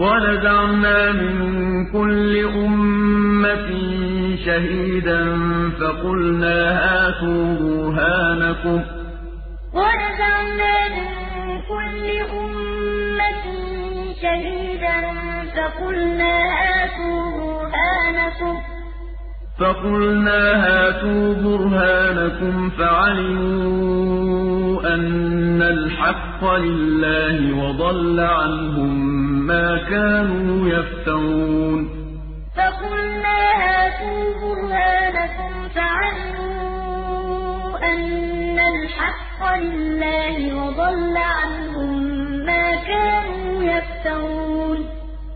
وَنَزَعْنَا مِن كُلِّ أُمَّةٍ شَهِيدًا فَقُلْنَا هَاتُوا بُرْهَانَكُمْ. فَعَلِمُوا أَنَّ الْحَقَّ لِلَّهِ وَضَلَّ عَنْهُم مَّا كَانُوا يَفْتَرُونَ ما كانوا يفترون. فقلنا هاتوا برهانكم فعلموا أن الحق لله وضل عنهم ما كانوا يفترون.